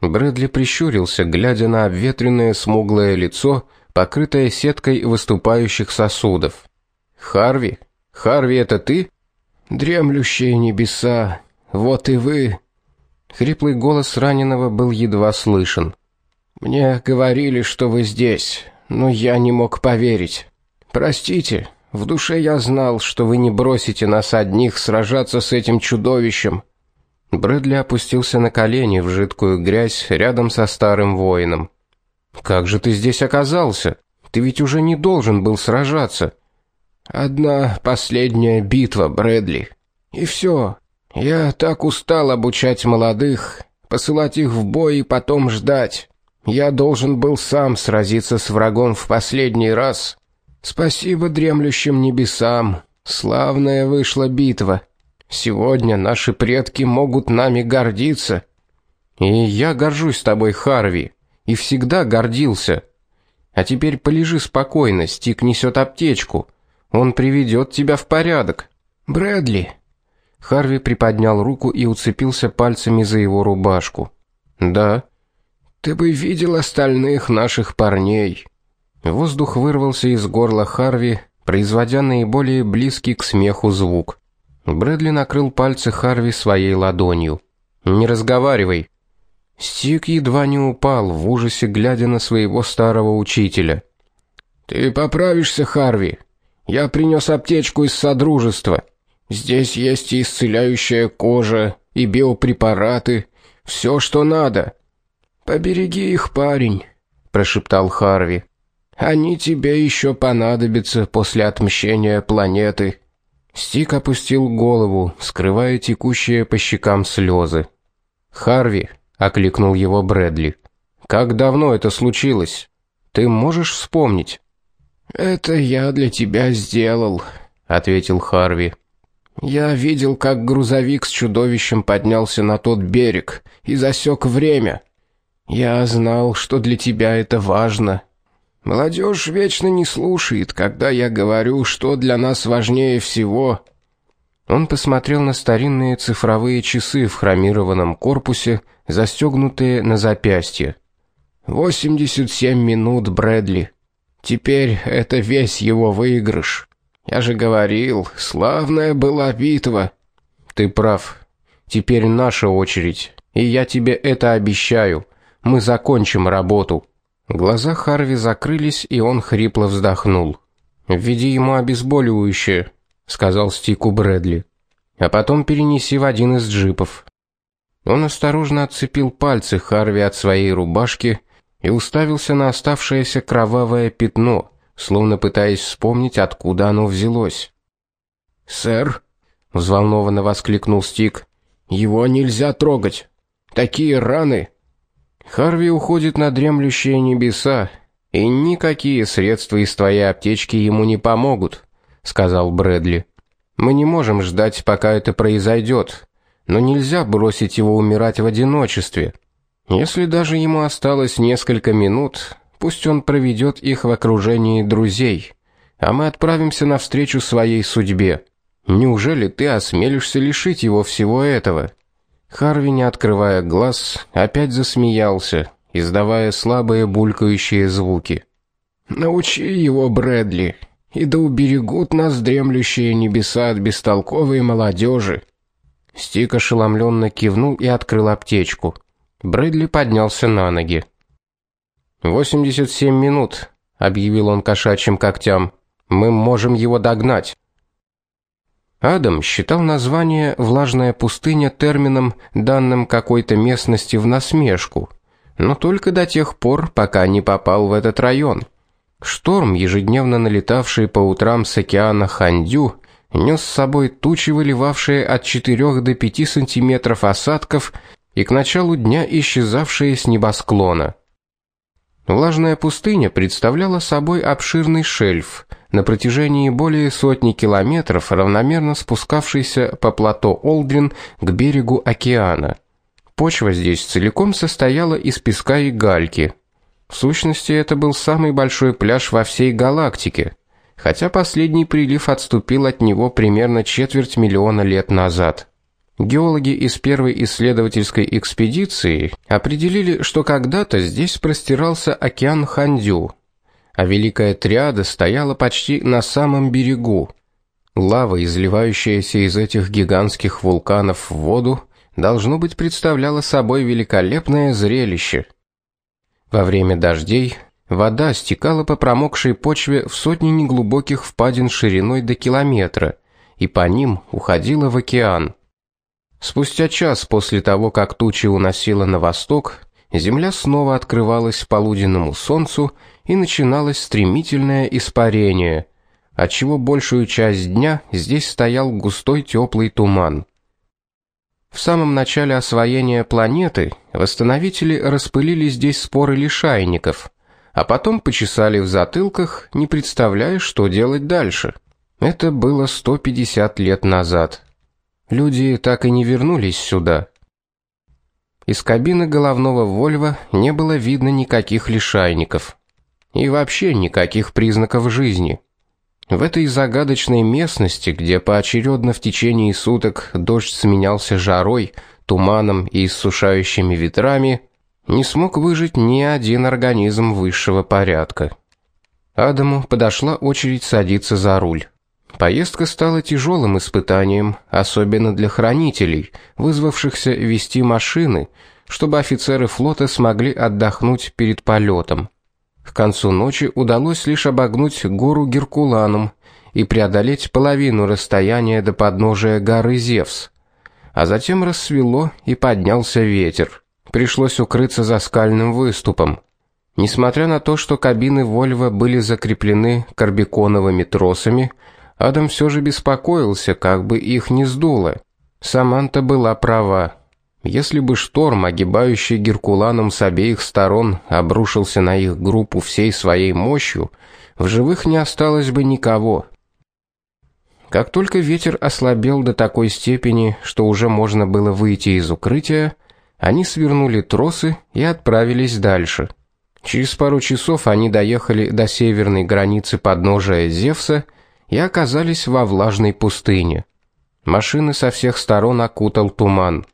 Брэдли прищурился, глядя на обветренное смуглое лицо, покрытое сеткой выступающих сосудов. Харви, Харви, это ты? Дремлющие небеса. Вот и вы. Хриплый голос раненого был едва слышен. Мне говорили, что вы здесь, но я не мог поверить. Простите, в душе я знал, что вы не бросите нас одних сражаться с этим чудовищем. Брэдли опустился на колени в жидкую грязь рядом со старым воином. Как же ты здесь оказался? Ты ведь уже не должен был сражаться. Одна последняя битва, Брэдли. И все. Я так устал обучать молодых, посылать их в бой и потом ждать. Я должен был сам сразиться с врагом в последний раз. Спасибо дремлющим небесам. Славная вышла битва. Сегодня наши предки могут нами гордиться. И я горжусь тобой, Харви, и всегда гордился. А теперь полежи спокойно, Стик несет аптечку. Он приведет тебя в порядок. Брэдли. Харви приподнял руку и уцепился пальцами за его рубашку. Да. Ты бы видел остальных наших парней. Воздух вырвался из горла Харви, производя наиболее близкий к смеху звук. Брэдли накрыл пальцы Харви своей ладонью. Не разговаривай. Стик едва не упал в ужасе, глядя на своего старого учителя. Ты поправишься, Харви. Я принес аптечку из содружества. Здесь есть и исцеляющая кожа, и биопрепараты, все, что надо. Побереги их, парень, прошептал Харви. Они тебе еще понадобятся после отмщения планеты. Стик опустил голову, скрывая текущие по щекам слезы. "Харви", окликнул его Брэдли. "Как давно это случилось? Ты можешь вспомнить?" "Это я для тебя сделал", ответил Харви. "Я видел, как грузовик с чудовищем поднялся на тот берег и засек время. Я знал, что для тебя это важно." Молодежь вечно не слушает, когда я говорю, что для нас важнее всего. Он посмотрел на старинные цифровые часы в хромированном корпусе, застегнутые на запястье. 87 минут, Брэдли. Теперь это весь его выигрыш. Я же говорил, славная была битва. Ты прав. Теперь наша очередь, и я тебе это обещаю. Мы закончим работу. Глаза Харви закрылись, и он хрипло вздохнул. "Введи ему обезболивающее", сказал Стику Брэдли. "А потом перенеси в один из джипов". Он осторожно отцепил пальцы Харви от своей рубашки и уставился на оставшееся кровавое пятно, словно пытаясь вспомнить, откуда оно взялось. "Сэр", взволнованно воскликнул Стик. "Его нельзя трогать. Такие раны Харви уходит на дремлющие небеса, и никакие средства из твоей аптечки ему не помогут, сказал Брэдли. Мы не можем ждать, пока это произойдет, но нельзя бросить его умирать в одиночестве. Если даже ему осталось несколько минут, пусть он проведет их в окружении друзей, а мы отправимся навстречу своей судьбе. Неужели ты осмелишься лишить его всего этого? Харви, не открывая глаз, опять засмеялся, издавая слабые булькающие звуки. Научи его, Брэдли, и да уберегут нас дремлющие небеса от бестолковой молодежи. Стик ошеломленно кивнул и открыл аптечку. Брэдли поднялся на ноги. «Восемьдесят семь минут», — объявил он кошачьим когтям. «Мы можем его догнать». Адам считал название «влажная пустыня» термином, данным какой-то местности в насмешку, но только до тех пор, пока не попал в этот район. Шторм, ежедневно налетавший по утрам с океана Хандю, нес с собой тучи, выливавшие от 4 до 5 сантиметров осадков и к началу дня исчезавшие с небосклона. Влажная пустыня представляла собой обширный шельф – на протяжении более сотни километров, равномерно спускавшийся по плато Олдрин к берегу океана. Почва здесь целиком состояла из песка и гальки. В сущности, это был самый большой пляж во всей галактике, хотя последний прилив отступил от него примерно четверть миллиона лет назад. Геологи из первой исследовательской экспедиции определили, что когда-то здесь простирался океан Хандю, а Великая Триада стояла почти на самом берегу. Лава, изливающаяся из этих гигантских вулканов в воду, должно быть представляла собой великолепное зрелище. Во время дождей вода стекала по промокшей почве в сотни неглубоких впадин шириной до километра, и по ним уходила в океан. Спустя час после того, как тучи уносило на восток, земля снова открывалась полуденному солнцу и начиналось стремительное испарение, отчего большую часть дня здесь стоял густой теплый туман. В самом начале освоения планеты восстановители распылили здесь споры лишайников, а потом почесали в затылках, не представляя, что делать дальше. Это было 150 лет назад. Люди так и не вернулись сюда. Из кабины головного Вольва не было видно никаких лишайников и вообще никаких признаков жизни. В этой загадочной местности, где поочередно в течение суток дождь сменялся жарой, туманом и иссушающими ветрами, не смог выжить ни один организм высшего порядка. Адаму подошла очередь садиться за руль. Поездка стала тяжелым испытанием, особенно для хранителей, вызвавшихся вести машины, чтобы офицеры флота смогли отдохнуть перед полетом. К концу ночи удалось лишь обогнуть гору Геркуланум и преодолеть половину расстояния до подножия горы Зевс. А затем рассвело и поднялся ветер. Пришлось укрыться за скальным выступом. Несмотря на то, что кабины Вольво были закреплены карбиконовыми тросами, Адам все же беспокоился, как бы их не сдуло. Саманта была права. Если бы шторм, огибающий Геркуланум с обеих сторон, обрушился на их группу всей своей мощью, в живых не осталось бы никого. Как только ветер ослабел до такой степени, что уже можно было выйти из укрытия, они свернули тросы и отправились дальше. Через пару часов они доехали до северной границы подножия Зевса и оказались во влажной пустыне. Машины со всех сторон окутал туман.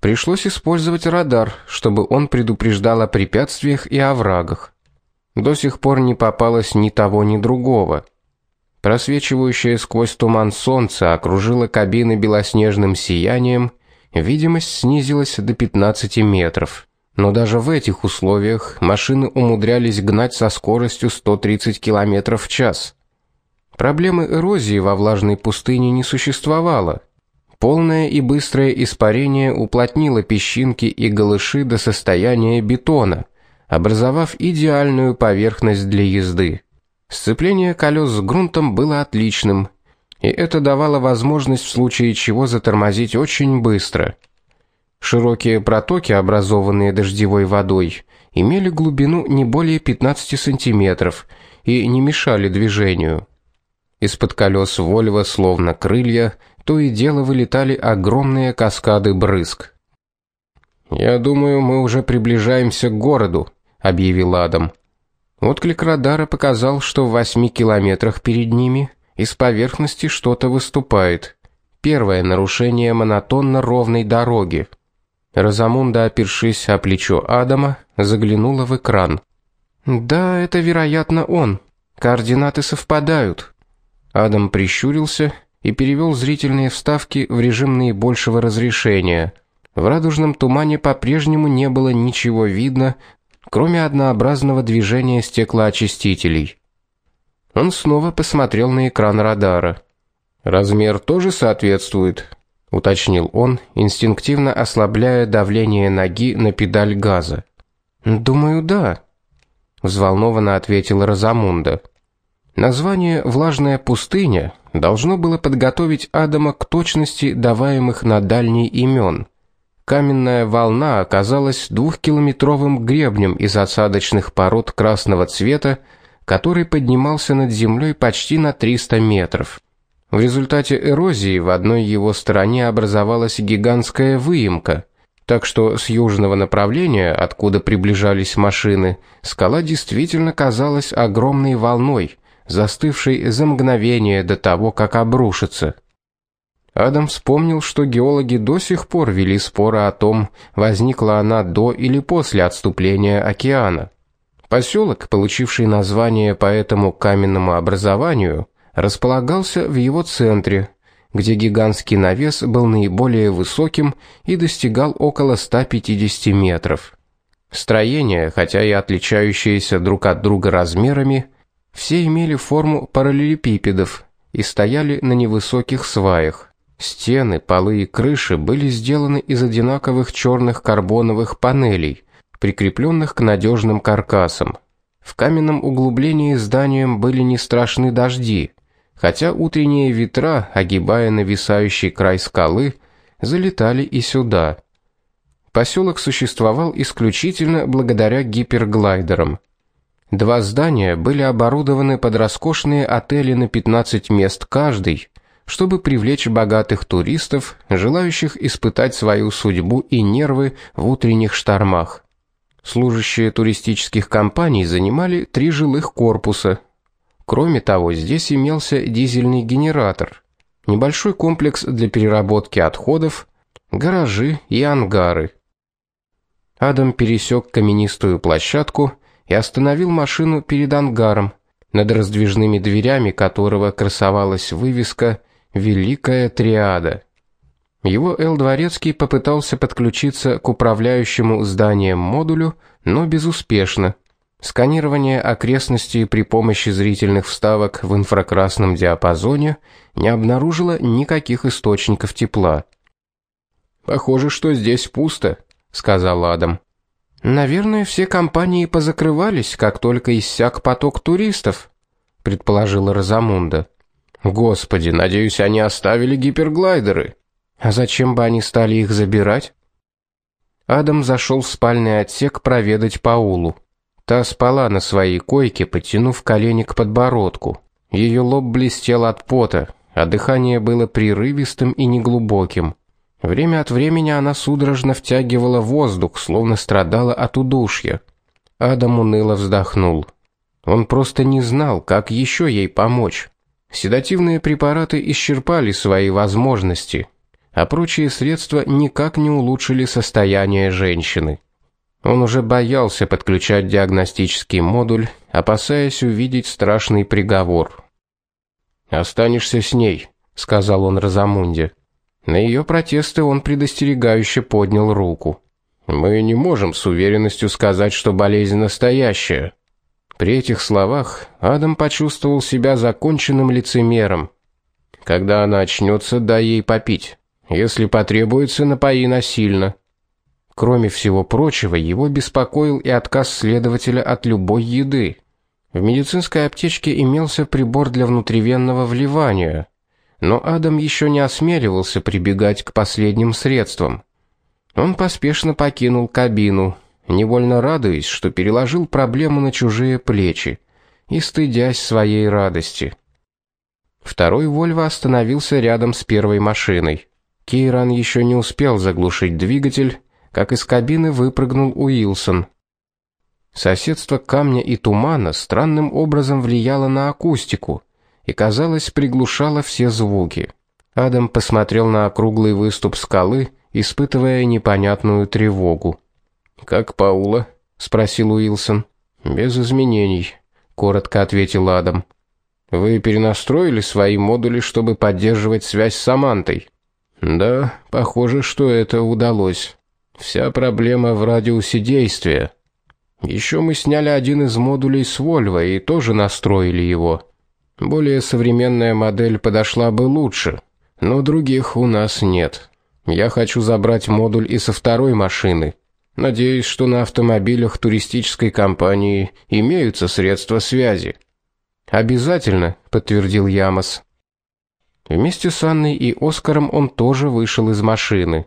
Пришлось использовать радар, чтобы он предупреждал о препятствиях и оврагах. До сих пор не попалось ни того, ни другого. Просвечивающее сквозь туман солнце окружило кабины белоснежным сиянием, видимость снизилась до 15 метров. Но даже в этих условиях машины умудрялись гнать со скоростью 130 км в час. Проблемы эрозии во влажной пустыне не существовало. Полное и быстрое испарение уплотнило песчинки и галыши до состояния бетона, образовав идеальную поверхность для езды. Сцепление колес с грунтом было отличным, и это давало возможность в случае чего затормозить очень быстро. Широкие протоки, образованные дождевой водой, имели глубину не более 15 сантиметров и не мешали движению. Из-под колес Вольво, словно крылья, то и дело вылетали огромные каскады брызг. Я думаю, мы уже приближаемся к городу, объявил Адам. Отклик радара показал, что в восьми километрах перед ними из поверхности что-то выступает. Первое нарушение монотонно ровной дороги. Разамунда, опершись о плечо Адама, заглянула в экран. Да, это вероятно он. Координаты совпадают. Адам прищурился и перевел зрительные вставки в режим наибольшего разрешения. В радужном тумане по-прежнему не было ничего видно, кроме однообразного движения стеклоочистителей. Он снова посмотрел на экран радара. Размер тоже соответствует, уточнил он, инстинктивно ослабляя давление ноги на педаль газа. Думаю, да, взволнованно ответила Разамунда. Название Влажная пустыня должно было подготовить Адама к точности даваемых на дальний имен. Каменная волна оказалась двухкилометровым гребнем из осадочных пород красного цвета, который поднимался над землей почти на 300 метров. В результате эрозии в одной его стороне образовалась гигантская выемка, так что с южного направления, откуда приближались машины, скала действительно казалась огромной волной – застывший за мгновение до того, как обрушится. Адам вспомнил, что геологи до сих пор вели споры о том, возникла она до или после отступления океана. Поселок, получивший название по этому каменному образованию, располагался в его центре, где гигантский навес был наиболее высоким и достигал около 150 метров. Строения, хотя и отличающиеся друг от друга размерами, все имели форму параллелепипедов и стояли на невысоких сваях. Стены, полы и крыши были сделаны из одинаковых черных карбоновых панелей, прикрепленных к надежным каркасам. В каменном углублении зданиям были не страшны дожди, хотя утренние ветра, огибая нависающий край скалы, залетали и сюда. Поселок существовал исключительно благодаря гиперглайдерам. Два здания были оборудованы под роскошные отели на 15 мест каждый, чтобы привлечь богатых туристов, желающих испытать свою судьбу и нервы в утренних штормах. Служащие туристических компаний занимали три жилых корпуса. Кроме того, здесь имелся дизельный генератор, небольшой комплекс для переработки отходов, гаражи и ангары. Адам пересек каменистую площадку и остановил машину перед ангаром, над раздвижными дверями которого красовалась вывеска Великая Триада. Его Эл Дворецкий попытался подключиться к управляющему зданием модулю, но безуспешно. Сканирование окрестностей при помощи зрительных вставок в инфракрасном диапазоне не обнаружило никаких источников тепла. Похоже, что здесь пусто, сказал Адам. Наверное, все компании позакрывались, как только иссяк поток туристов, предположила Розамунда. Господи, надеюсь, они оставили гиперглайдеры. А зачем бы они стали их забирать? Адам зашел в спальный отсек проведать Паулу. Та спала на своей койке, подтянув колени к подбородку. Ее лоб блестел от пота, а дыхание было прерывистым и неглубоким. Время от времени она судорожно втягивала воздух, словно страдала от удушья. Адам уныло вздохнул. Он просто не знал, как еще ей помочь. Седативные препараты исчерпали свои возможности, а прочие средства никак не улучшили состояние женщины. Он уже боялся подключать диагностический модуль, опасаясь увидеть страшный приговор. Останешься с ней, сказал он Разамунде. На ее протесты он предостерегающе поднял руку. Мы не можем с уверенностью сказать, что болезнь настоящая. При этих словах Адам почувствовал себя законченным лицемером. Когда она очнется, дай ей попить. Если потребуется, напои насильно. Кроме всего прочего, его беспокоил и отказ следователя от любой еды. В медицинской аптечке имелся прибор для внутривенного вливания, но Адам еще не осмеливался прибегать к последним средствам. Он поспешно покинул кабину, невольно радуясь, что переложил проблему на чужие плечи и стыдясь своей радости. Второй Вольво остановился рядом с первой машиной. Кейран еще не успел заглушить двигатель, как из кабины выпрыгнул Уилсон. Соседство камня и тумана странным образом влияло на акустику, и, казалось, приглушала все звуки. Адам посмотрел на округлый выступ скалы, испытывая непонятную тревогу. "Как Паула?" спросил Уилсон. "Без изменений", коротко ответил Адам. "Вы перенастроили свои модули, чтобы поддерживать связь с Самантой?" "Да, похоже, что это удалось. Вся проблема в радиусе действия. Еще мы сняли один из модулей с Вольво и тоже настроили его. Более современная модель подошла бы лучше, но других у нас нет. Я хочу забрать модуль и со второй машины. Надеюсь, что на автомобилях туристической компании имеются средства связи. Обязательно, подтвердил Ямос. Вместе с Анной и Оскаром он тоже вышел из машины.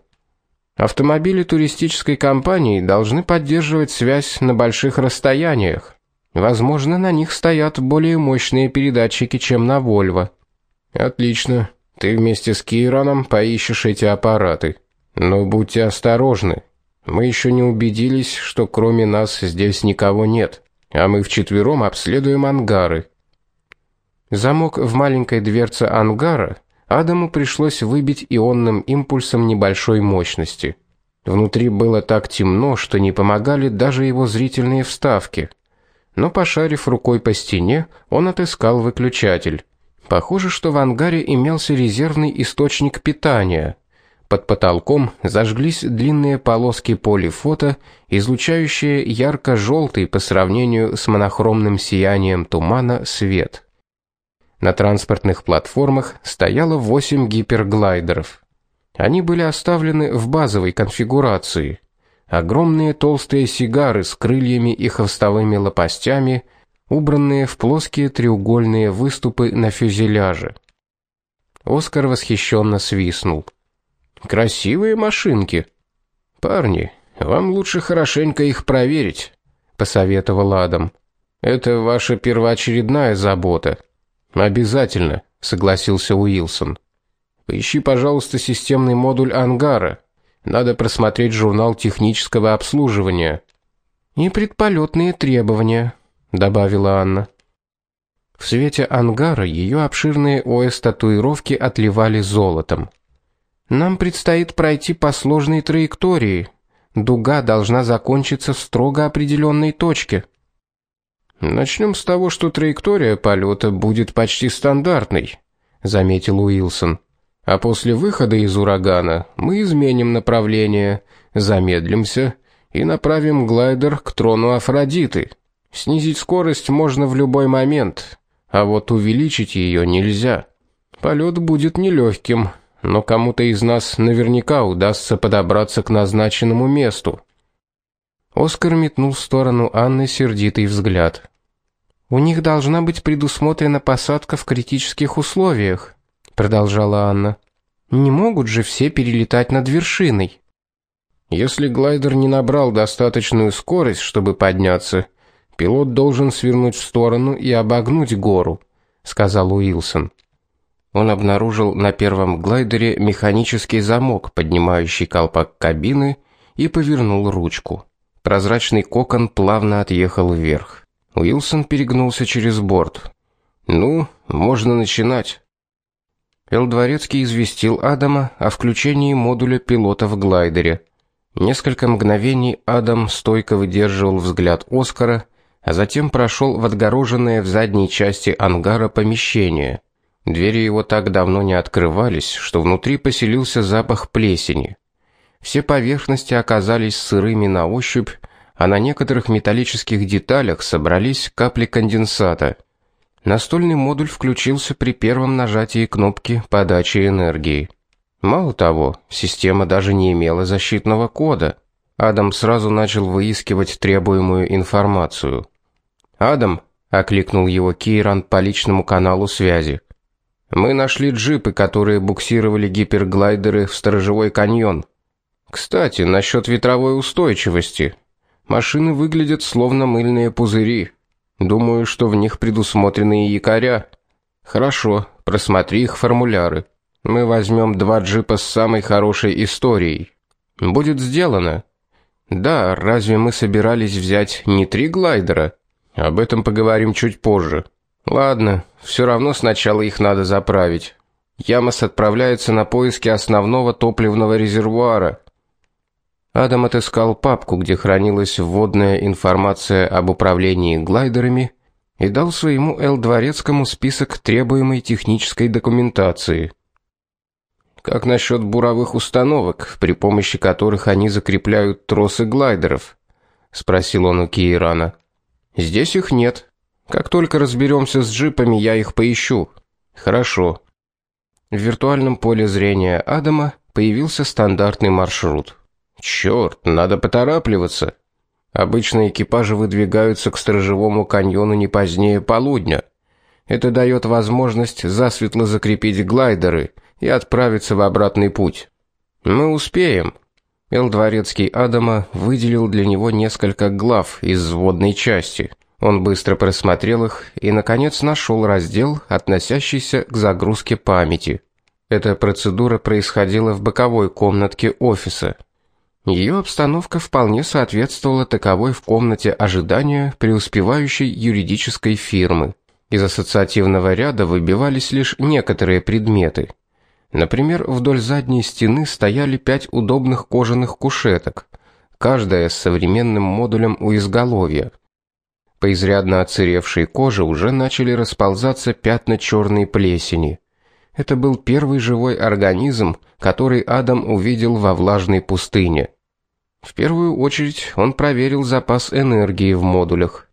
Автомобили туристической компании должны поддерживать связь на больших расстояниях. Возможно, на них стоят более мощные передатчики, чем на Volvo. Отлично. Ты вместе с Кираном поищешь эти аппараты. Но будьте осторожны. Мы еще не убедились, что кроме нас здесь никого нет, а мы вчетвером обследуем ангары. Замок в маленькой дверце ангара Адаму пришлось выбить ионным импульсом небольшой мощности. Внутри было так темно, что не помогали даже его зрительные вставки. Но пошарив рукой по стене, он отыскал выключатель. Похоже, что в ангаре имелся резервный источник питания. Под потолком зажглись длинные полоски полифото, излучающие ярко желтый по сравнению с монохромным сиянием тумана свет. На транспортных платформах стояло 8 гиперглайдеров. Они были оставлены в базовой конфигурации. Огромные толстые сигары с крыльями и хвостовыми лопастями, убранные в плоские треугольные выступы на фюзеляже. Оскар восхищенно свистнул. Красивые машинки. Парни, вам лучше хорошенько их проверить, посоветовал Адам. Это ваша первоочередная забота. Обязательно, согласился Уилсон. Поищи, пожалуйста, системный модуль ангара. Надо просмотреть журнал технического обслуживания и предполетные требования, добавила Анна. В свете ангара ее обширные ОС-татуировки отливали золотом. Нам предстоит пройти по сложной траектории. Дуга должна закончиться в строго определенной точке. Начнем с того, что траектория полета будет почти стандартной, заметил Уилсон. А после выхода из урагана мы изменим направление, замедлимся и направим глайдер к трону Афродиты. Снизить скорость можно в любой момент, а вот увеличить ее нельзя. Полет будет нелегким, но кому-то из нас наверняка удастся подобраться к назначенному месту. Оскар метнул в сторону Анны сердитый взгляд. У них должна быть предусмотрена посадка в критических условиях, продолжала Анна. Не могут же все перелетать над вершиной. Если глайдер не набрал достаточную скорость, чтобы подняться, пилот должен свернуть в сторону и обогнуть гору, сказал Уилсон. Он обнаружил на первом глайдере механический замок, поднимающий колпак кабины, и повернул ручку. Прозрачный кокон плавно отъехал вверх. Уилсон перегнулся через борт. Ну, можно начинать. Эл известил Адама о включении модуля пилота в глайдере. Несколько мгновений Адам стойко выдерживал взгляд Оскара, а затем прошел в отгороженное в задней части ангара помещение. Двери его так давно не открывались, что внутри поселился запах плесени. Все поверхности оказались сырыми на ощупь, а на некоторых металлических деталях собрались капли конденсата. Настольный модуль включился при первом нажатии кнопки подачи энергии. Мало того, система даже не имела защитного кода. Адам сразу начал выискивать требуемую информацию. "Адам", окликнул его Кейран по личному каналу связи. "Мы нашли джипы, которые буксировали гиперглайдеры в Сторожевой каньон. Кстати, насчет ветровой устойчивости. Машины выглядят словно мыльные пузыри. Думаю, что в них предусмотрены и якоря. Хорошо, просмотри их формуляры. Мы возьмем два джипа с самой хорошей историей. Будет сделано. Да, разве мы собирались взять не три глайдера? Об этом поговорим чуть позже. Ладно, все равно сначала их надо заправить. Ямос отправляется на поиски основного топливного резервуара. Адам отыскал папку, где хранилась вводная информация об управлении глайдерами, и дал своему Эл Дворецкому список требуемой технической документации. Как насчет буровых установок, при помощи которых они закрепляют тросы глайдеров? спросил он у Кирана. Здесь их нет. Как только разберемся с джипами, я их поищу. Хорошо. В виртуальном поле зрения Адама появился стандартный маршрут. Черт, надо поторапливаться. Обычно экипажи выдвигаются к сторожевому каньону не позднее полудня. Это дает возможность засветло закрепить глайдеры и отправиться в обратный путь. Мы успеем. Эл Дворецкий Адама выделил для него несколько глав из вводной части. Он быстро просмотрел их и наконец нашел раздел, относящийся к загрузке памяти. Эта процедура происходила в боковой комнатке офиса. Ее обстановка вполне соответствовала таковой в комнате ожидания преуспевающей юридической фирмы. Из ассоциативного ряда выбивались лишь некоторые предметы. Например, вдоль задней стены стояли пять удобных кожаных кушеток, каждая с современным модулем у изголовья. По изрядно отсыревшей коже уже начали расползаться пятна черной плесени. Это был первый живой организм, который Адам увидел во влажной пустыне. В первую очередь он проверил запас энергии в модулях.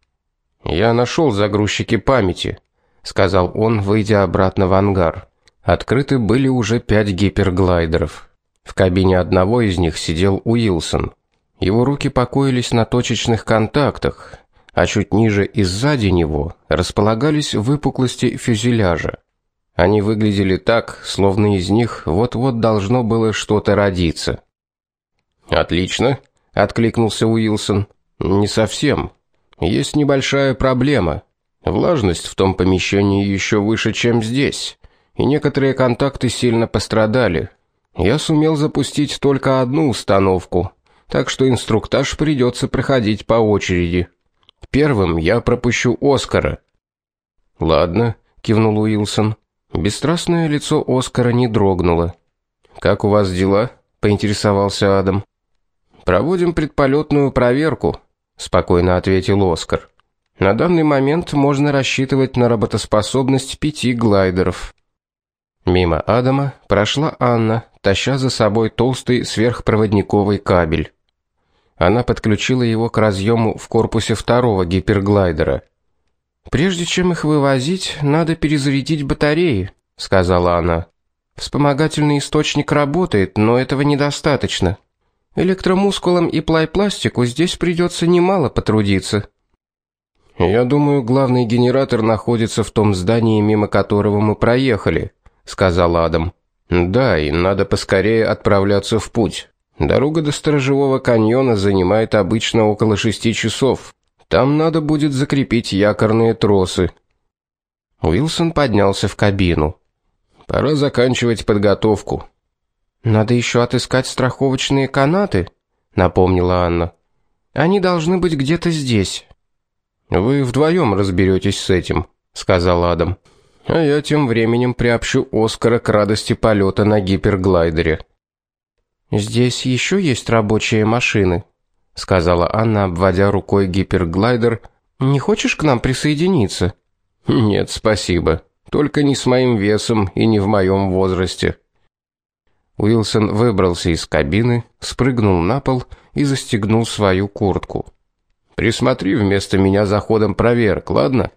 Я нашел загрузчики памяти, сказал он, выйдя обратно в ангар. Открыты были уже пять гиперглайдеров. В кабине одного из них сидел Уилсон. Его руки покоились на точечных контактах, а чуть ниже и сзади него располагались выпуклости фюзеляжа. Они выглядели так, словно из них вот-вот должно было что-то родиться. Отлично, откликнулся Уилсон. Не совсем. Есть небольшая проблема. Влажность в том помещении еще выше, чем здесь, и некоторые контакты сильно пострадали. Я сумел запустить только одну установку, так что инструктаж придется проходить по очереди. Первым я пропущу Оскара. Ладно, кивнул Уилсон. Бесстрастное лицо Оскара не дрогнуло. Как у вас дела? поинтересовался Адам. Проводим предполетную проверку, спокойно ответил Оскар. На данный момент можно рассчитывать на работоспособность пяти глайдеров. Мимо Адама прошла Анна, таща за собой толстый сверхпроводниковый кабель. Она подключила его к разъему в корпусе второго гиперглайдера. Прежде чем их вывозить, надо перезарядить батареи, сказала она. Вспомогательный источник работает, но этого недостаточно. Электромускулам и плайпластику здесь придется немало потрудиться. Я думаю, главный генератор находится в том здании, мимо которого мы проехали, сказал Адам. Да, и надо поскорее отправляться в путь. Дорога до Сторожевого каньона занимает обычно около шести часов. Там надо будет закрепить якорные тросы. Уилсон поднялся в кабину. Пора заканчивать подготовку. Надо еще отыскать страховочные канаты, напомнила Анна. Они должны быть где-то здесь. Вы вдвоем разберетесь с этим, сказал Адам. А я тем временем приобщу Оскара к радости полета на гиперглайдере. Здесь еще есть рабочие машины, сказала Анна, обводя рукой гиперглайдер. Не хочешь к нам присоединиться? Нет, спасибо. Только не с моим весом и не в моем возрасте. Уилсон выбрался из кабины, спрыгнул на пол и застегнул свою куртку. Присмотри вместо меня за ходом проверок, ладно?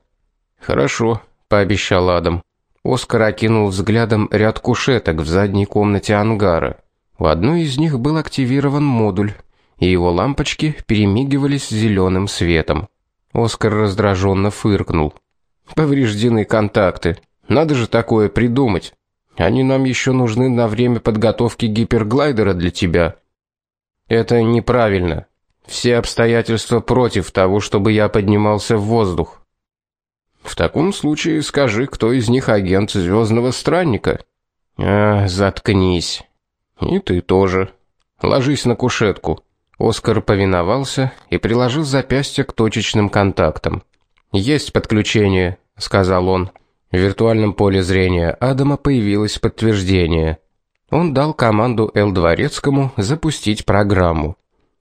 Хорошо, пообещал Адам. Оскар окинул взглядом ряд кушеток в задней комнате ангара. У одной из них был активирован модуль, и его лампочки перемигивались зеленым светом. Оскар раздраженно фыркнул. Повреждены контакты. Надо же такое придумать. Они нам еще нужны на время подготовки гиперглайдера для тебя. Это неправильно. Все обстоятельства против того, чтобы я поднимался в воздух. В таком случае скажи, кто из них агент звездного странника. А, заткнись. И ты тоже. Ложись на кушетку. Оскар повиновался и приложил запястье к точечным контактам. Есть подключение, сказал он. В виртуальном поле зрения Адама появилось подтверждение. Он дал команду Эл Дворецкому запустить программу.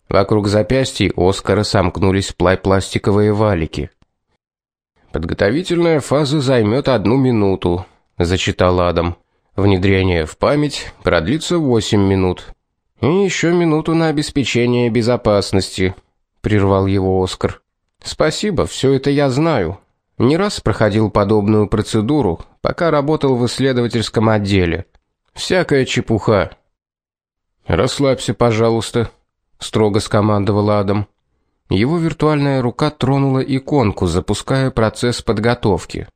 Вокруг запястий Оскара сомкнулись пластиковые валики. Подготовительная фаза займет одну минуту, зачитал Адам. Внедрение в память продлится 8 минут. И еще минуту на обеспечение безопасности, прервал его Оскар. Спасибо, все это я знаю. Не раз проходил подобную процедуру, пока работал в исследовательском отделе. Всякая чепуха. Расслабься, пожалуйста, строго скомандовал Адам. Его виртуальная рука тронула иконку, запуская процесс подготовки.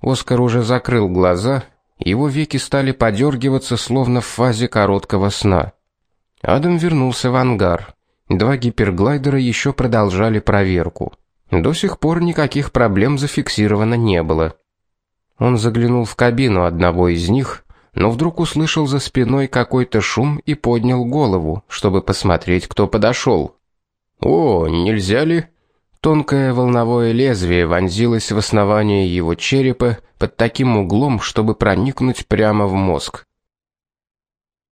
Оскар уже закрыл глаза, его веки стали подергиваться, словно в фазе короткого сна. Адам вернулся в ангар. Два гиперглайдера еще продолжали проверку. До сих пор никаких проблем зафиксировано не было. Он заглянул в кабину одного из них, но вдруг услышал за спиной какой-то шум и поднял голову, чтобы посмотреть, кто подошел. О, нельзя ли? Тонкое волновое лезвие вонзилось в основание его черепа под таким углом, чтобы проникнуть прямо в мозг.